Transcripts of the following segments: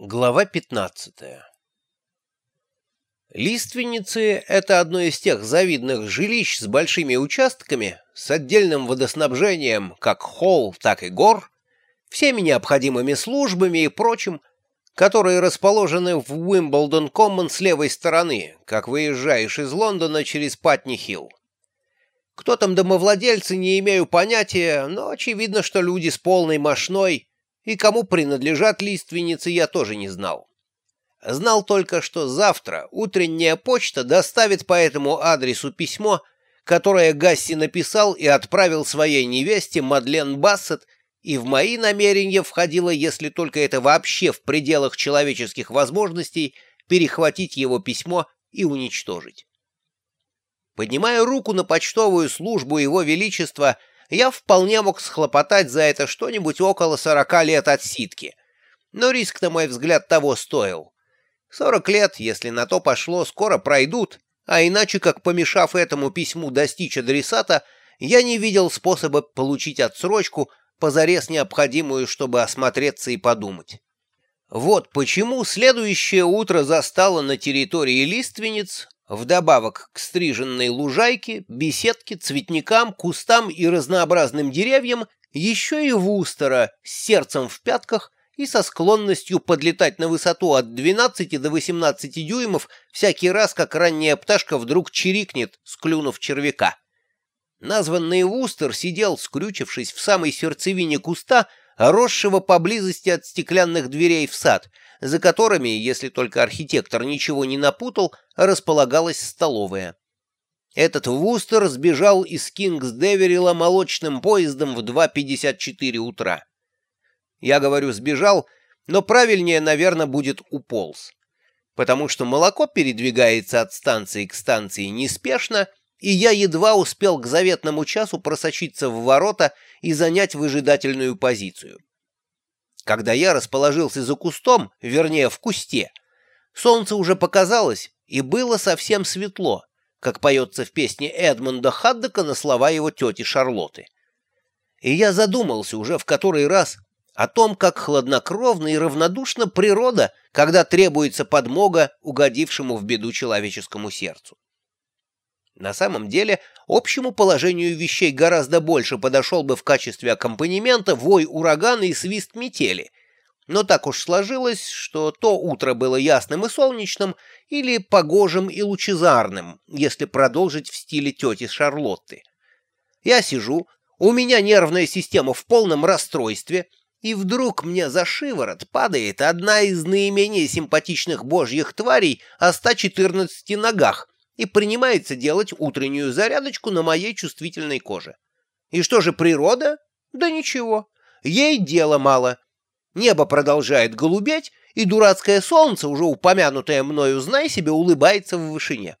Глава 15 Лиственницы — это одно из тех завидных жилищ с большими участками, с отдельным водоснабжением как холл, так и гор, всеми необходимыми службами и прочим, которые расположены в Уимблдон-Коммон с левой стороны, как выезжаешь из Лондона через Патни-Хилл. Кто там домовладельцы, не имею понятия, но очевидно, что люди с полной мошной — и кому принадлежат лиственницы, я тоже не знал. Знал только, что завтра утренняя почта доставит по этому адресу письмо, которое Гасси написал и отправил своей невесте Мадлен Бассет, и в мои намерения входило, если только это вообще в пределах человеческих возможностей, перехватить его письмо и уничтожить. Поднимая руку на почтовую службу Его Величества, я вполне мог схлопотать за это что-нибудь около сорока лет отсидки. Но риск, на мой взгляд, того стоил. Сорок лет, если на то пошло, скоро пройдут, а иначе, как помешав этому письму достичь адресата, я не видел способа получить отсрочку, позарез необходимую, чтобы осмотреться и подумать. Вот почему следующее утро застало на территории лиственниц Вдобавок к стриженной лужайке, беседке, цветникам, кустам и разнообразным деревьям еще и вустера с сердцем в пятках и со склонностью подлетать на высоту от 12 до 18 дюймов всякий раз, как ранняя пташка вдруг чирикнет, склюнув червяка. Названный вустер сидел, скрючившись в самой сердцевине куста, росшего поблизости от стеклянных дверей в сад — за которыми, если только архитектор ничего не напутал, располагалась столовая. Этот Вустер сбежал из Кингс-Деверила молочным поездом в 2.54 утра. Я говорю «сбежал», но правильнее, наверное, будет «уполз», потому что молоко передвигается от станции к станции неспешно, и я едва успел к заветному часу просочиться в ворота и занять выжидательную позицию. Когда я расположился за кустом, вернее, в кусте, солнце уже показалось, и было совсем светло, как поется в песне Эдмунда Хаддека на слова его тети Шарлотты. И я задумался уже в который раз о том, как хладнокровна и равнодушна природа, когда требуется подмога угодившему в беду человеческому сердцу. На самом деле, общему положению вещей гораздо больше подошел бы в качестве аккомпанемента вой урагана и свист метели. Но так уж сложилось, что то утро было ясным и солнечным, или погожим и лучезарным, если продолжить в стиле тети Шарлотты. Я сижу, у меня нервная система в полном расстройстве, и вдруг мне за шиворот падает одна из наименее симпатичных божьих тварей о 114 ногах, и принимается делать утреннюю зарядочку на моей чувствительной коже. И что же природа? Да ничего. Ей дела мало. Небо продолжает голубеть, и дурацкое солнце, уже упомянутое мною, знай себе, улыбается в вышине.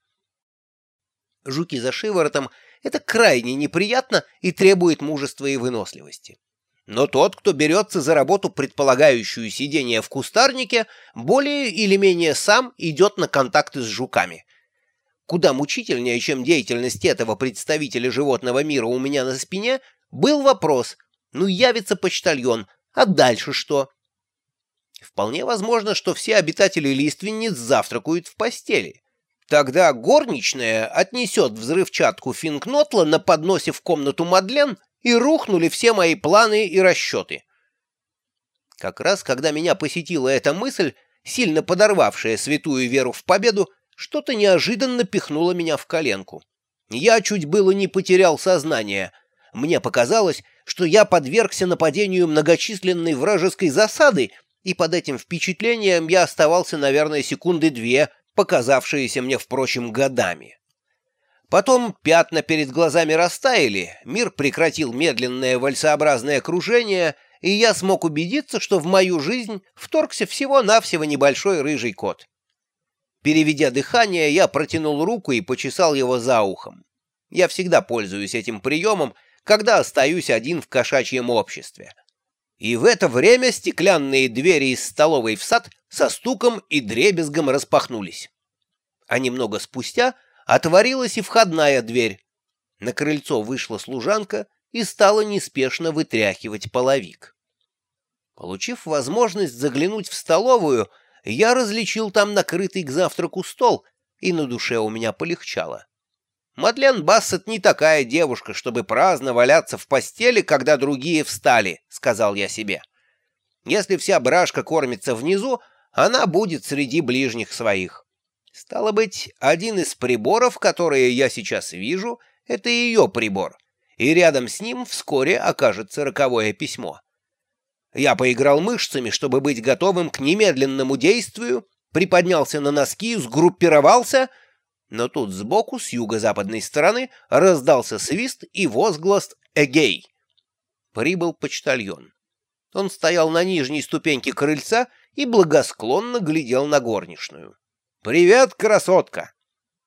Жуки за шиворотом — это крайне неприятно и требует мужества и выносливости. Но тот, кто берется за работу, предполагающую сидение в кустарнике, более или менее сам идет на контакты с жуками — куда мучительнее, чем деятельность этого представителя животного мира у меня на спине, был вопрос, ну явится почтальон, а дальше что? Вполне возможно, что все обитатели лиственниц завтракают в постели. Тогда горничная отнесет взрывчатку Финкнотла на подносе в комнату Мадлен, и рухнули все мои планы и расчеты. Как раз когда меня посетила эта мысль, сильно подорвавшая святую веру в победу, что-то неожиданно пихнуло меня в коленку. Я чуть было не потерял сознание. Мне показалось, что я подвергся нападению многочисленной вражеской засады, и под этим впечатлением я оставался, наверное, секунды две, показавшиеся мне, впрочем, годами. Потом пятна перед глазами растаяли, мир прекратил медленное вальсообразное кружение, и я смог убедиться, что в мою жизнь вторгся всего-навсего небольшой рыжий кот. Переведя дыхание, я протянул руку и почесал его за ухом. Я всегда пользуюсь этим приемом, когда остаюсь один в кошачьем обществе. И в это время стеклянные двери из столовой в сад со стуком и дребезгом распахнулись. А немного спустя отворилась и входная дверь. На крыльцо вышла служанка и стала неспешно вытряхивать половик. Получив возможность заглянуть в столовую, я различил там накрытый к завтраку стол, и на душе у меня полегчало. Мадлен Бассет не такая девушка, чтобы праздно валяться в постели, когда другие встали, — сказал я себе. Если вся брашка кормится внизу, она будет среди ближних своих. Стало быть, один из приборов, которые я сейчас вижу, — это ее прибор, и рядом с ним вскоре окажется роковое письмо. Я поиграл мышцами, чтобы быть готовым к немедленному действию, приподнялся на носки, сгруппировался — но тут сбоку, с юго-западной стороны, раздался свист и возглас «Эгей!». Прибыл почтальон. Он стоял на нижней ступеньке крыльца и благосклонно глядел на горничную. «Привет, красотка!